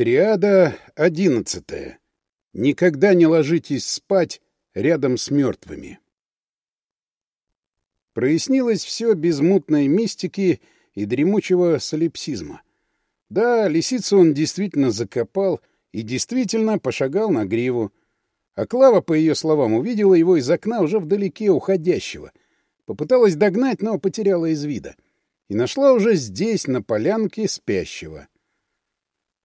Триада одиннадцатая. Никогда не ложитесь спать рядом с мертвыми. Прояснилось все без мутной мистики и дремучего солипсизма. Да, лисицу он действительно закопал и действительно пошагал на гриву. А Клава, по ее словам, увидела его из окна уже вдалеке уходящего. Попыталась догнать, но потеряла из вида. И нашла уже здесь, на полянке, спящего.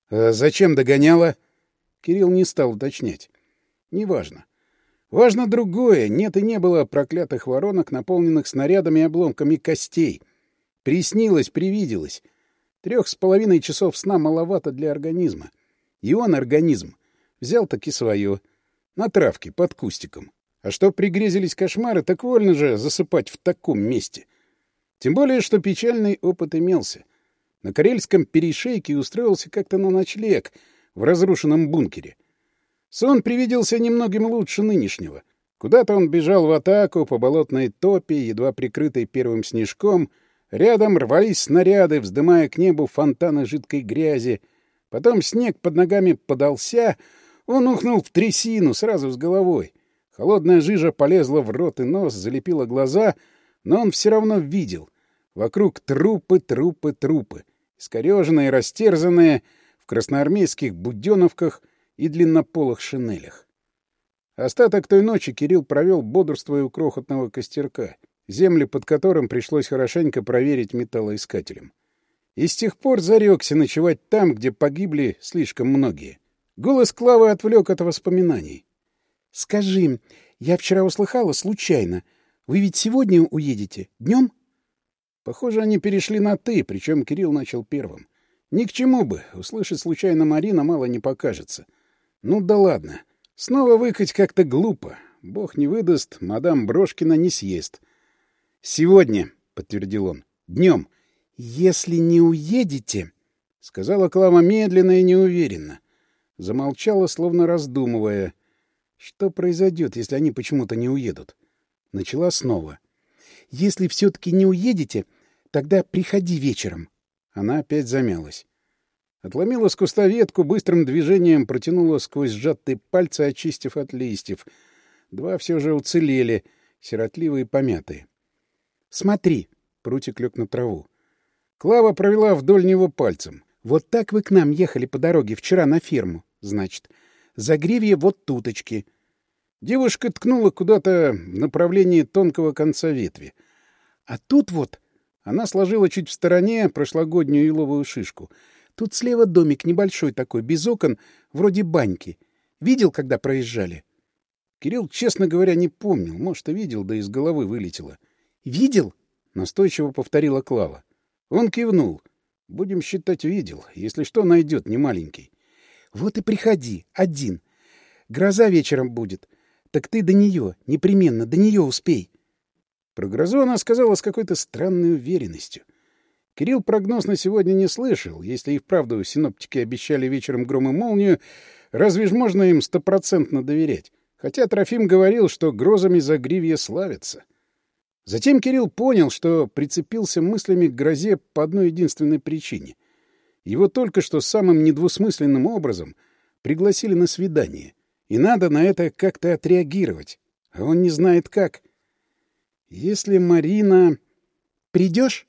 Э, зачем догоняла? Кирилл не стал уточнять. Неважно. Важно другое. Нет и не было проклятых воронок, наполненных снарядами и обломками костей. Приснилось, привиделось. Трех с половиной часов сна маловато для организма. И он, организм, взял таки свое. На травке, под кустиком. А что пригрезились кошмары, так вольно же засыпать в таком месте. Тем более, что печальный опыт имелся — на Карельском перешейке устроился как-то на ночлег в разрушенном бункере. Сон привиделся немногим лучше нынешнего. Куда-то он бежал в атаку по болотной топе, едва прикрытой первым снежком. Рядом рвались снаряды, вздымая к небу фонтаны жидкой грязи. Потом снег под ногами подался, он ухнул в трясину сразу с головой. Холодная жижа полезла в рот и нос, залепила глаза, но он все равно видел. Вокруг трупы, трупы, трупы искореженные, растерзанные, в красноармейских буденовках и длиннополых шинелях. Остаток той ночи Кирилл провел бодрствуя у крохотного костерка, земли под которым пришлось хорошенько проверить металлоискателем. И с тех пор зарекся ночевать там, где погибли слишком многие. Голос Клавы отвлек от воспоминаний. — Скажи, я вчера услыхала случайно. Вы ведь сегодня уедете? Днем? — Похоже, они перешли на «ты», причем Кирилл начал первым. Ни к чему бы, услышать случайно Марина мало не покажется. Ну да ладно. Снова выкать как-то глупо. Бог не выдаст, мадам Брошкина не съест. «Сегодня», — подтвердил он, — «днем». «Если не уедете», — сказала Клава медленно и неуверенно. Замолчала, словно раздумывая. «Что произойдет, если они почему-то не уедут?» Начала снова. «Если все-таки не уедете, Тогда приходи вечером». Она опять замялась. Отломила с куста ветку, быстрым движением протянула сквозь сжатые пальцы, очистив от листьев. Два все же уцелели, сиротливые и помятые. «Смотри!» — прутик лег на траву. Клава провела вдоль него пальцем. «Вот так вы к нам ехали по дороге вчера на ферму, значит. Загривье вот туточки». Девушка ткнула куда-то в направлении тонкого конца ветви. «А тут вот она сложила чуть в стороне прошлогоднюю еловую шишку. Тут слева домик небольшой такой, без окон, вроде баньки. Видел, когда проезжали? Кирилл, честно говоря, не помнил. Может, и видел, да из головы вылетело. «Видел?» — настойчиво повторила Клава. Он кивнул. «Будем считать, видел. Если что, найдет, не маленький». «Вот и приходи, один. Гроза вечером будет. Так ты до нее, непременно, до нее успей. Прогрозу она сказала с какой-то странной уверенностью. Кирилл прогноз на сегодня не слышал. Если и вправду синоптики обещали вечером гром и молнию, разве ж можно им стопроцентно доверять? Хотя Трофим говорил, что грозами за гривье славится. Затем Кирилл понял, что прицепился мыслями к грозе по одной единственной причине. Его только что самым недвусмысленным образом пригласили на свидание, и надо на это как-то отреагировать, а он не знает как. Если, Марина, придешь?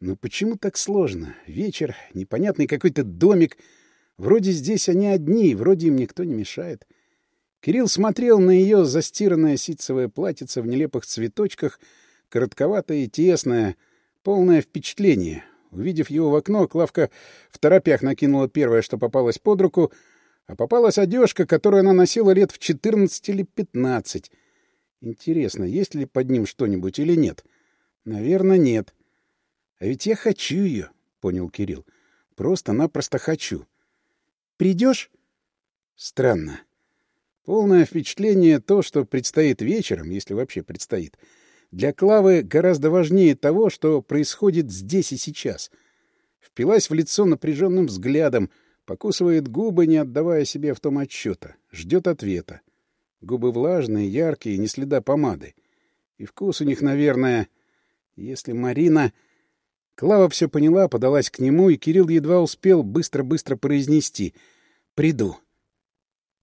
Ну почему так сложно? Вечер, непонятный какой-то домик. Вроде здесь они одни, вроде им никто не мешает. Кирилл смотрел на ее застиранное ситцевое платьице в нелепых цветочках, коротковатое и тесное, полное впечатление. Увидев его в окно, Клавка в торопях накинула первое, что попалось под руку, а попалась одежка, которую она носила лет в 14 или 15. Интересно, есть ли под ним что-нибудь или нет? Наверное, нет. А ведь я хочу ее, понял Кирилл. Просто-напросто хочу. Придешь? Странно. Полное впечатление то, что предстоит вечером, если вообще предстоит, для Клавы гораздо важнее того, что происходит здесь и сейчас. Впилась в лицо напряженным взглядом, покусывает губы, не отдавая себе в том отчета, ждет ответа. Губы влажные, яркие, не следа помады. И вкус у них, наверное... Если Марина... Клава все поняла, подалась к нему, и Кирилл едва успел быстро-быстро произнести «Приду».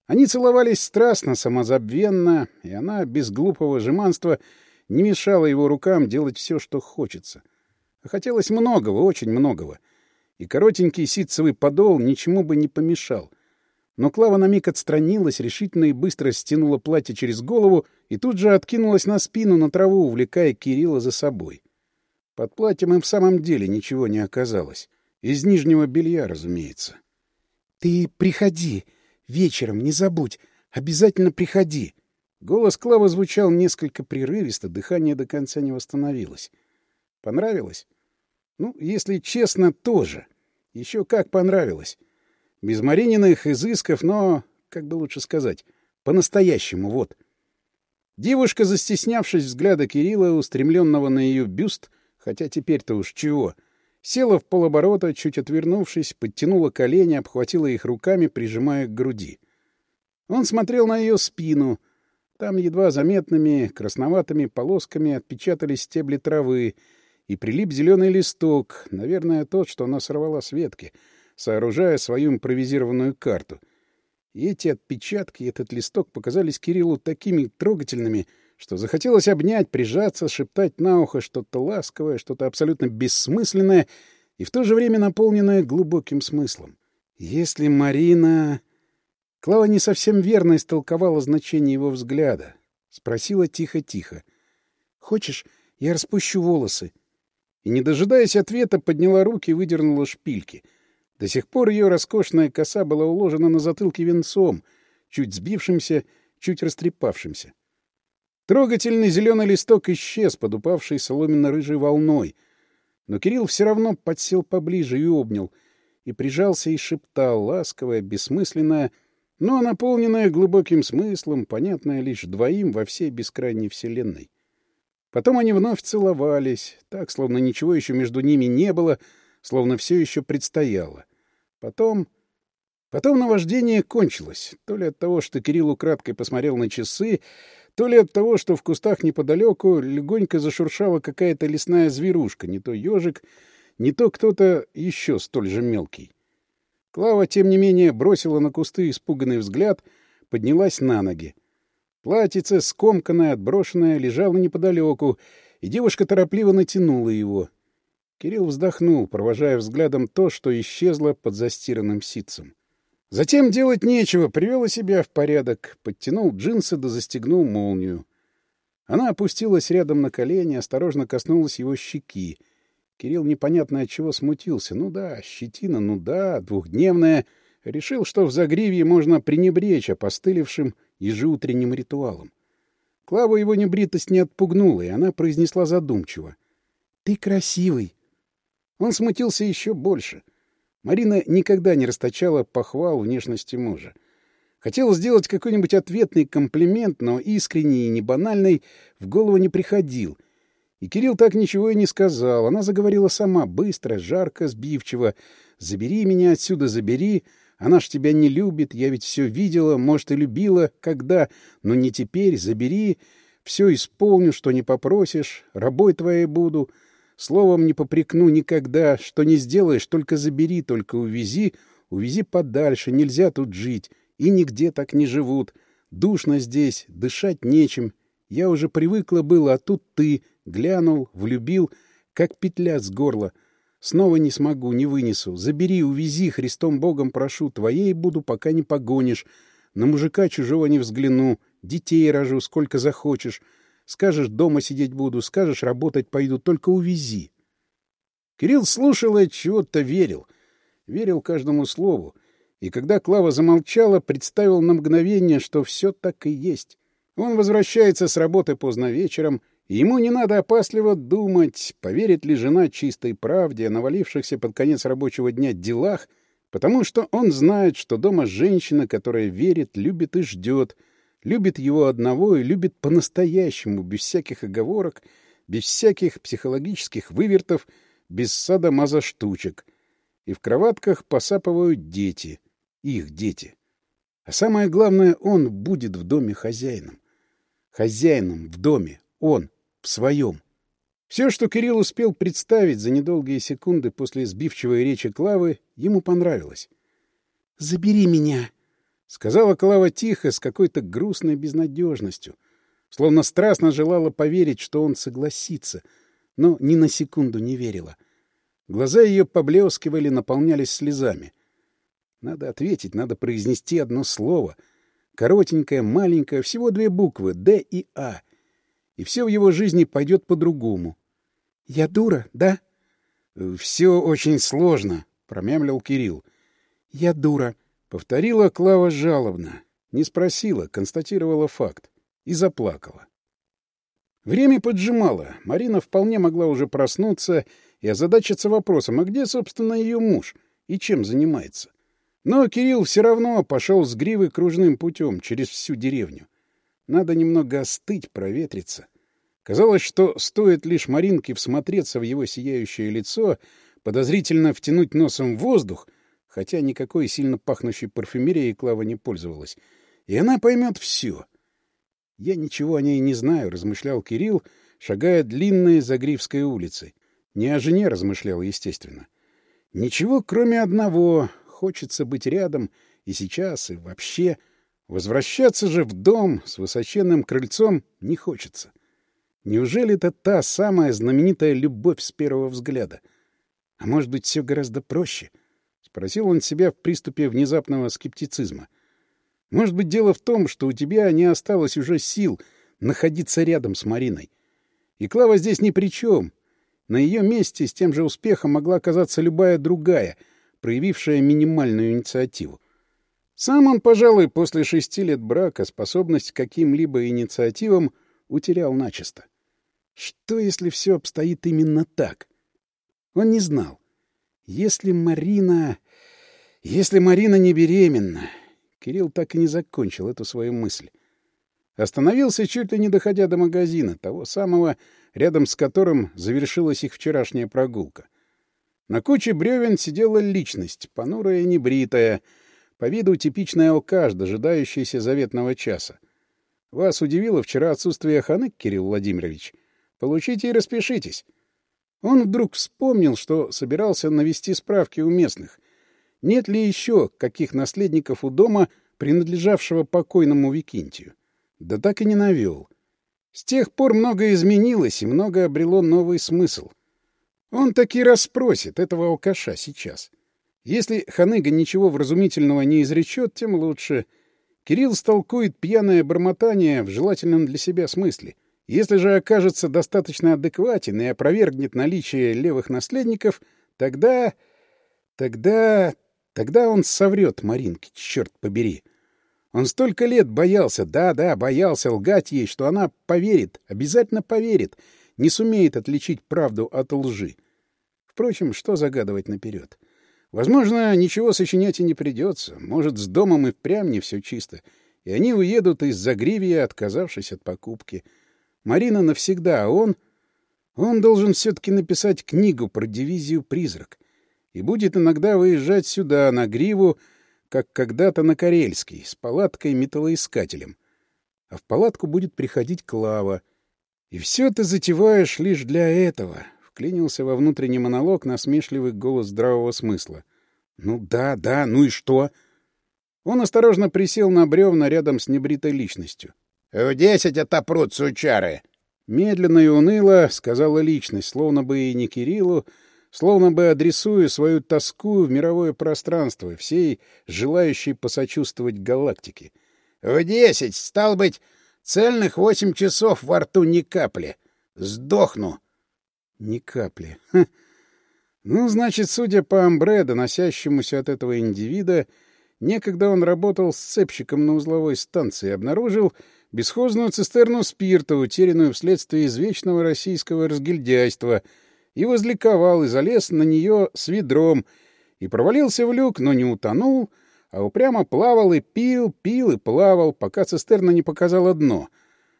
Они целовались страстно, самозабвенно, и она, без глупого жеманства, не мешала его рукам делать все, что хочется. А хотелось многого, очень многого. И коротенький ситцевый подол ничему бы не помешал — но Клава на миг отстранилась, решительно и быстро стянула платье через голову и тут же откинулась на спину на траву, увлекая Кирилла за собой. Под платьем им в самом деле ничего не оказалось. Из нижнего белья, разумеется. — Ты приходи. Вечером, не забудь. Обязательно приходи. Голос Клавы звучал несколько прерывисто, дыхание до конца не восстановилось. Понравилось? Ну, если честно, тоже. Еще как понравилось. Без Марининых изысков, но, как бы лучше сказать, по-настоящему вот. Девушка, застеснявшись взгляда Кирилла, устремленного на ее бюст, хотя теперь-то уж чего, села в полоборота, чуть отвернувшись, подтянула колени, обхватила их руками, прижимая к груди. Он смотрел на ее спину. Там едва заметными красноватыми полосками отпечатались стебли травы, и прилип зеленый листок, наверное, тот, что она сорвала с ветки — сооружая свою импровизированную карту. И эти отпечатки, этот листок показались Кириллу такими трогательными, что захотелось обнять, прижаться, шептать на ухо что-то ласковое, что-то абсолютно бессмысленное и в то же время наполненное глубоким смыслом. Если Марина... Клава не совсем верно истолковала значение его взгляда. Спросила тихо-тихо. — Хочешь, я распущу волосы? И, не дожидаясь ответа, подняла руки и выдернула шпильки — до сих пор ее роскошная коса была уложена на затылке венцом, чуть сбившимся, чуть растрепавшимся. Трогательный зеленый листок исчез под упавшей соломенно-рыжей волной, но Кирилл все равно подсел поближе и обнял, и прижался и шептал, ласковое, бессмысленное, но наполненное глубоким смыслом, понятное лишь двоим во всей бескрайней вселенной. Потом они вновь целовались, так, словно ничего еще между ними не было, словно все еще предстояло. Потом... Потом наваждение кончилось. То ли от того, что Кирилл украдкой посмотрел на часы, то ли от того, что в кустах неподалеку легонько зашуршала какая-то лесная зверушка, не то ежик, не то кто-то еще столь же мелкий. Клава, тем не менее, бросила на кусты испуганный взгляд, поднялась на ноги. Платьице, скомканное, отброшенное, лежало неподалеку, и девушка торопливо натянула его, Кирилл вздохнул, провожая взглядом то, что исчезло под застиранным ситцем. Затем делать нечего, привел себя в порядок, подтянул джинсы да застегнул молнию. Она опустилась рядом на колени, осторожно коснулась его щеки. Кирилл непонятно от чего смутился. Ну да, щетина, ну да, двухдневная. Решил, что в Загривье можно пренебречь опостылевшим ежеутренним ритуалом. Клава его небритость не отпугнула, и она произнесла задумчиво. — Ты красивый. Он смутился еще больше. Марина никогда не расточала похвал внешности мужа. Хотел сделать какой-нибудь ответный комплимент, но искренний и небанальный в голову не приходил. И Кирилл так ничего и не сказал. Она заговорила сама, быстро, жарко, сбивчиво. «Забери меня отсюда, забери. Она ж тебя не любит. Я ведь все видела, может, и любила. Когда? Но не теперь. Забери. Все исполню, что не попросишь. Рабой твоей буду. Словом, не попрекну никогда, что не сделаешь, только забери, только увези, увези подальше, нельзя тут жить, и нигде так не живут. Душно здесь, дышать нечем. Я уже привыкла было, а тут ты, глянул, влюбил, как петля с горла. Снова не смогу, не вынесу. Забери, увези, Христом Богом прошу, твоей буду, пока не погонишь. На мужика чужого не взгляну, детей рожу, сколько захочешь». Скажешь, дома сидеть буду, скажешь, работать пойду, только увези. Кирилл слушал и чего-то верил. Верил каждому слову. И когда Клава замолчала, представил на мгновение, что все так и есть. Он возвращается с работы поздно вечером, ему не надо опасливо думать, поверит ли жена чистой правде о навалившихся под конец рабочего дня делах, потому что он знает, что дома женщина, которая верит, любит и ждет — любит его одного и любит по-настоящему, без всяких оговорок, без всяких психологических вывертов, без сада маза штучек. И в кроватках посапывают дети, их дети. А самое главное, он будет в доме хозяином. Хозяином в доме, он, в своем. Все, что Кирилл успел представить за недолгие секунды после сбивчивой речи Клавы, ему понравилось. «Забери меня!» Сказала Клава тихо, с какой-то грустной безнадежностью, словно страстно желала поверить, что он согласится, но ни на секунду не верила. Глаза ее поблескивали, наполнялись слезами. Надо ответить, надо произнести одно слово. Коротенькое, маленькое, всего две буквы — «Д» и «А». И все в его жизни пойдет по-другому. — Я дура, да? — Все очень сложно, — промямлил Кирилл. — Я дура, — Повторила Клава жалобно, не спросила, констатировала факт и заплакала. Время поджимало, Марина вполне могла уже проснуться и озадачиться вопросом, а где, собственно, ее муж и чем занимается. Но Кирилл все равно пошел с гривы кружным путем через всю деревню. Надо немного остыть, проветриться. Казалось, что стоит лишь Маринке всмотреться в его сияющее лицо, подозрительно втянуть носом воздух, хотя никакой сильно пахнущей парфюмерией Клава не пользовалась. И она поймет все. «Я ничего о ней не знаю», — размышлял Кирилл, шагая длинной Загривской улицей. Не о жене размышлял, естественно. «Ничего, кроме одного. Хочется быть рядом и сейчас, и вообще. Возвращаться же в дом с высоченным крыльцом не хочется. Неужели это та самая знаменитая любовь с первого взгляда? А может быть, все гораздо проще?» Спросил он себя в приступе внезапного скептицизма. Может быть, дело в том, что у тебя не осталось уже сил находиться рядом с Мариной. И Клава здесь ни при чем. На ее месте с тем же успехом могла оказаться любая другая, проявившая минимальную инициативу. Сам он, пожалуй, после шести лет брака способность к каким-либо инициативам утерял начисто. Что, если все обстоит именно так? Он не знал. Если Марина... Если Марина не беременна... Кирилл так и не закончил эту свою мысль. Остановился, чуть ли не доходя до магазина, того самого, рядом с которым завершилась их вчерашняя прогулка. На куче бревен сидела личность, понурая и небритая, по виду типичная алкаш, дожидающаяся заветного часа. Вас удивило вчера отсутствие ханек, Кирилл Владимирович? Получите и распишитесь. Он вдруг вспомнил, что собирался навести справки у местных. Нет ли еще каких наследников у дома, принадлежавшего покойному Викинтию? Да так и не навел. С тех пор многое изменилось, и многое обрело новый смысл. Он таки расспросит этого алкаша сейчас. Если ханыга ничего вразумительного не изречет, тем лучше. Кирилл столкует пьяное бормотание в желательном для себя смысле — если же окажется достаточно адекватен и опровергнет наличие левых наследников, тогда... тогда... тогда он соврет Маринке, черт побери. Он столько лет боялся, да-да, боялся лгать ей, что она поверит, обязательно поверит, не сумеет отличить правду от лжи. Впрочем, что загадывать наперед? Возможно, ничего сочинять и не придется. Может, с домом и впрямь не все чисто. И они уедут из Загривия, отказавшись от покупки — Марина навсегда, а он... Он должен все-таки написать книгу про дивизию «Призрак» и будет иногда выезжать сюда, на гриву, как когда-то на Карельский, с палаткой-металлоискателем. А в палатку будет приходить Клава. И все ты затеваешь лишь для этого, — вклинился во внутренний монолог насмешливый голос здравого смысла. Ну да, да, ну и что? Он осторожно присел на бревна рядом с небритой личностью. «В десять отопрут сучары!» Медленно и уныло сказала личность, словно бы и не Кириллу, словно бы адресуя свою тоску в мировое пространство всей желающей посочувствовать галактике. «В десять, стал быть, цельных восемь часов во рту ни капли. Сдохну!» «Ни капли. Ха. Ну, значит, судя по амбре, доносящемуся от этого индивида, некогда он работал сцепщиком на узловой станции и обнаружил, бесхозную цистерну спирта, утерянную вследствие извечного российского разгильдяйства, и возликовал, и залез на нее с ведром, и провалился в люк, но не утонул, а упрямо плавал и пил, пил и плавал, пока цистерна не показала дно.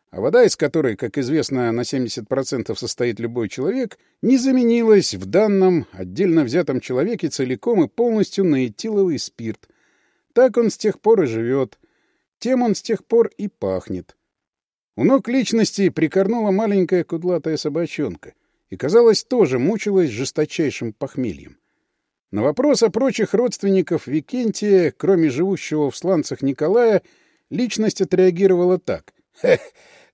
А вода, из которой, как известно, на 70% состоит любой человек, не заменилась в данном отдельно взятом человеке целиком и полностью на этиловый спирт. Так он с тех пор и живет — тем он с тех пор и пахнет. У ног личности прикорнула маленькая кудлатая собачонка и, казалось, тоже мучилась жесточайшим похмельем. На вопрос о прочих родственников Викентия, кроме живущего в сланцах Николая, личность отреагировала так. «Хе,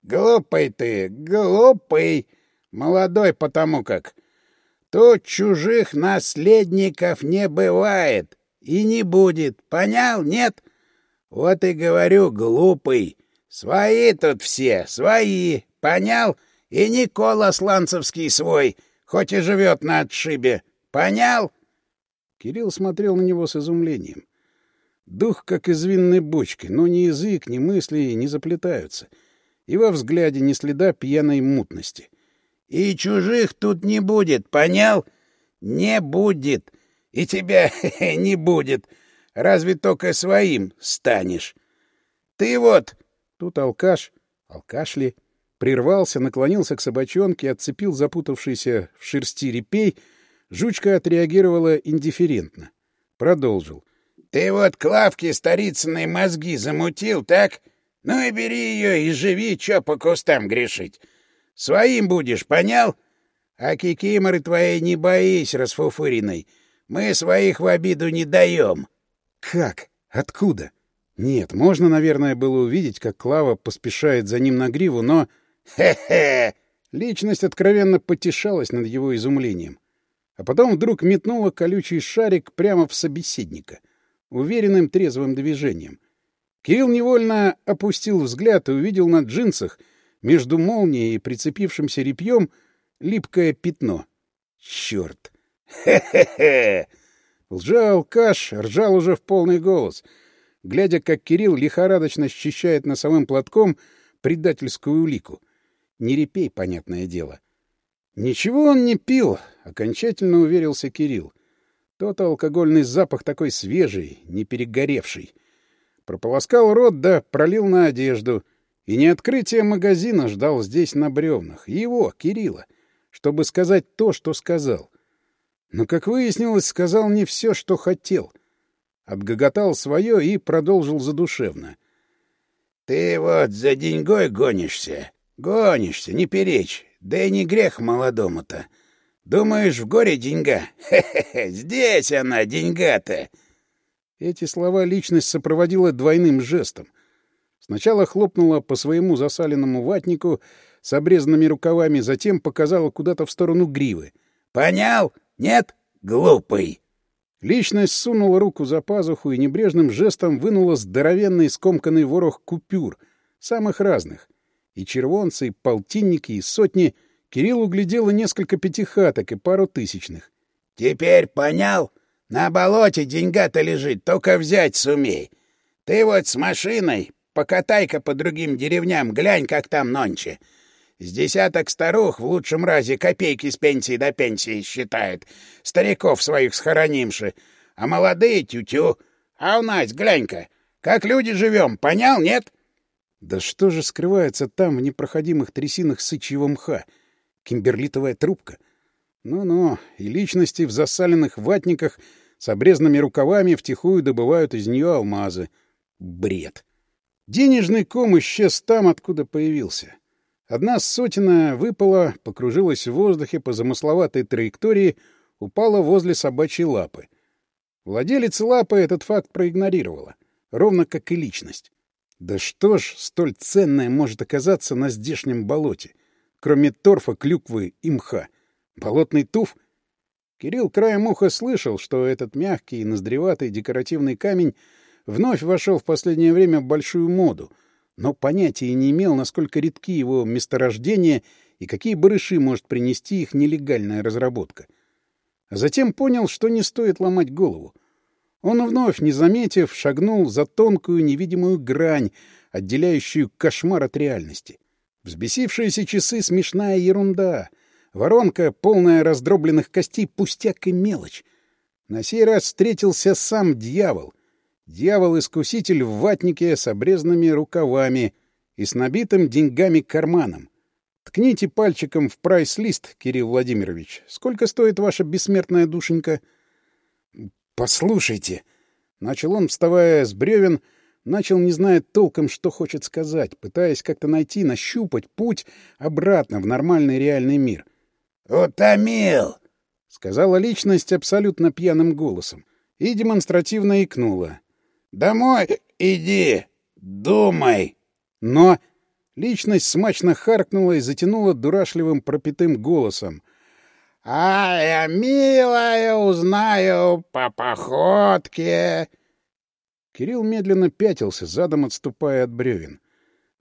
глупый ты, глупый! Молодой потому как! Тут чужих наследников не бывает и не будет, понял, нет? Вот и говорю, глупый. Свои тут все, свои. Понял? И Никола Сланцевский свой, хоть и живет на отшибе. Понял? Кирилл смотрел на него с изумлением. Дух, как из винной бочки, но ни язык, ни мысли не заплетаются. И во взгляде ни следа пьяной мутности. «И чужих тут не будет, понял? Не будет. И тебя не будет. Разве только своим станешь. Ты вот...» Тут алкаш... Алкаш ли? Прервался, наклонился к собачонке, отцепил запутавшийся в шерсти репей. Жучка отреагировала индифферентно. Продолжил. «Ты вот клавки лавке старицыной мозги замутил, так? Ну и бери ее и живи, чё по кустам грешить. Своим будешь, понял? А кикиморы твоей не боись, расфуфыренной. Мы своих в обиду не даем. Как? Откуда? Нет, можно, наверное, было увидеть, как Клава поспешает за ним на гриву, но... Хе-хе! Личность откровенно потешалась над его изумлением. А потом вдруг метнула колючий шарик прямо в собеседника, уверенным трезвым движением. Кирилл невольно опустил взгляд и увидел на джинсах между молнией и прицепившимся репьем липкое пятно. Черт! Хе-хе-хе! Лжал Каш ржал уже в полный голос, глядя, как Кирилл лихорадочно счищает носовым платком предательскую улику. Не репей, понятное дело. Ничего он не пил, окончательно уверился Кирилл. Тот алкогольный запах такой свежий, не перегоревший. Прополоскал рот, да пролил на одежду. И не открытие магазина ждал здесь на бревнах. Его, Кирилла, чтобы сказать то, что сказал. — но, как выяснилось, сказал не все, что хотел. Обгоготал свое и продолжил задушевно. — Ты вот за деньгой гонишься. Гонишься, не перечь. Да и не грех молодому-то. Думаешь, в горе деньга? Хе-хе-хе, здесь она, деньга-то! Эти слова личность сопроводила двойным жестом. Сначала хлопнула по своему засаленному ватнику с обрезанными рукавами, затем показала куда-то в сторону гривы. «Понял — Понял? Нет? Глупый!» Личность сунула руку за пазуху и небрежным жестом вынула здоровенный скомканный ворох купюр, самых разных. И червонцы, и полтинники, и сотни. Кирилл углядела несколько пятихаток и пару тысячных. «Теперь понял? На болоте деньга-то лежит, только взять сумей. Ты вот с машиной покатай-ка по другим деревням, глянь, как там нонче. С десяток старух в лучшем разе копейки с пенсии до пенсии считает. Стариков своих схоронимши. А молодые тю-тю. А у нас, глянь-ка, как люди живем, понял, нет? Да что же скрывается там в непроходимых трясинах сычьего мха? Кимберлитовая трубка. Ну-ну, и личности в засаленных ватниках с обрезанными рукавами втихую добывают из нее алмазы. Бред. Денежный ком исчез там, откуда появился. Одна сотина выпала, покружилась в воздухе по замысловатой траектории, упала возле собачьей лапы. Владелец лапы этот факт проигнорировала, ровно как и личность. Да что ж столь ценное может оказаться на здешнем болоте, кроме торфа, клюквы и мха? Болотный туф? Кирилл краем уха слышал, что этот мягкий и ноздреватый декоративный камень вновь вошел в последнее время в большую моду — но понятия не имел, насколько редки его месторождения и какие барыши может принести их нелегальная разработка. Затем понял, что не стоит ломать голову. Он вновь, не заметив, шагнул за тонкую невидимую грань, отделяющую кошмар от реальности. Взбесившиеся часы — смешная ерунда. Воронка, полная раздробленных костей, пустяк и мелочь. На сей раз встретился сам дьявол, Дьявол-искуситель в ватнике с обрезанными рукавами и с набитым деньгами карманом. Ткните пальчиком в прайс-лист, Кирилл Владимирович. Сколько стоит ваша бессмертная душенька? «Послушайте!» — начал он, вставая с бревен, начал, не зная толком, что хочет сказать, пытаясь как-то найти, нащупать путь обратно в нормальный реальный мир. «Утомил!» — сказала личность абсолютно пьяным голосом и демонстративно икнула. Домой иди, думай. Но личность смачно харкнула и затянула дурашливым пропитым голосом. А я, милая, узнаю по походке. Кирилл медленно пятился, задом отступая от бревен.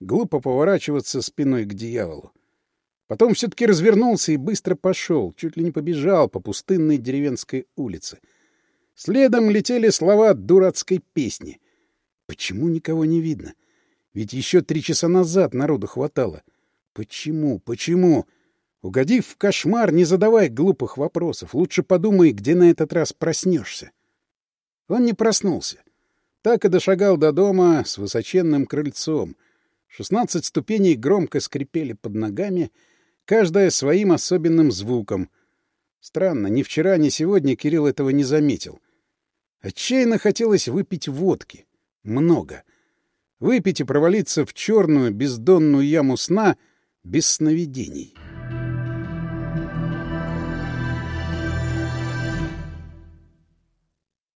Глупо поворачиваться спиной к дьяволу. Потом все-таки развернулся и быстро пошел, чуть ли не побежал по пустынной деревенской улице — Следом летели слова дурацкой песни. Почему никого не видно? Ведь еще три часа назад народу хватало. Почему? Почему? Угодив в кошмар, не задавай глупых вопросов. Лучше подумай, где на этот раз проснешься. Он не проснулся. Так и дошагал до дома с высоченным крыльцом. Шестнадцать ступеней громко скрипели под ногами, каждая своим особенным звуком. Странно, ни вчера, ни сегодня Кирилл этого не заметил — а Отчаянно хотелось выпить водки. Много. Выпить и провалиться в черную бездонную яму сна без сновидений.